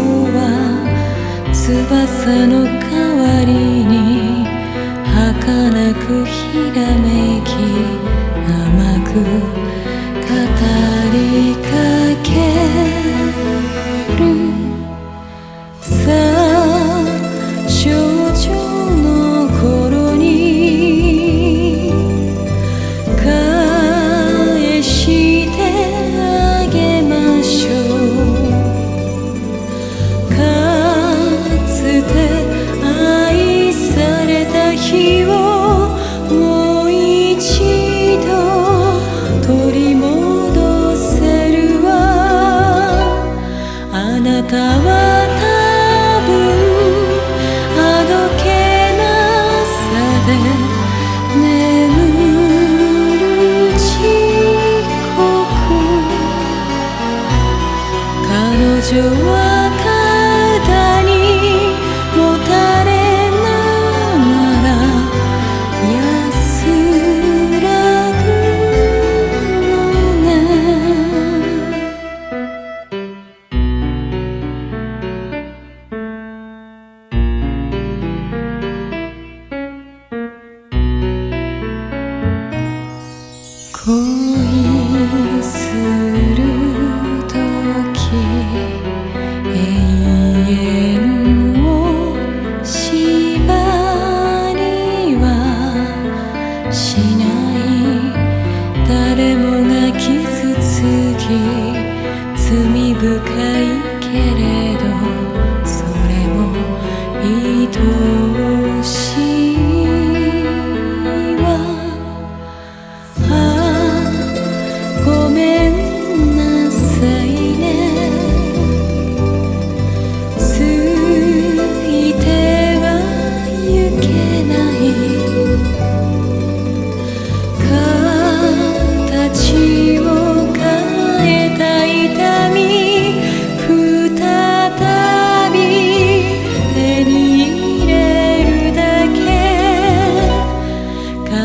は翼の代わりに儚くひらめき甘く you are cold.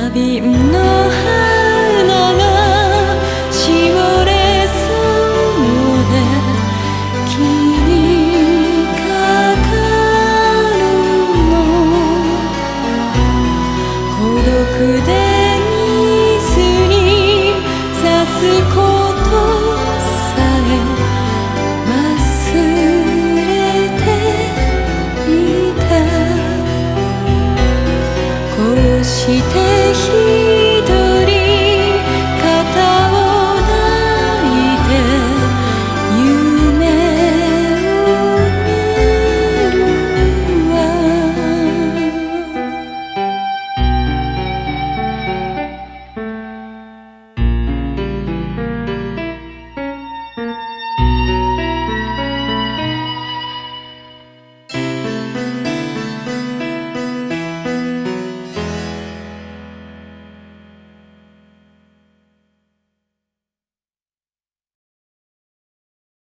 花瓶の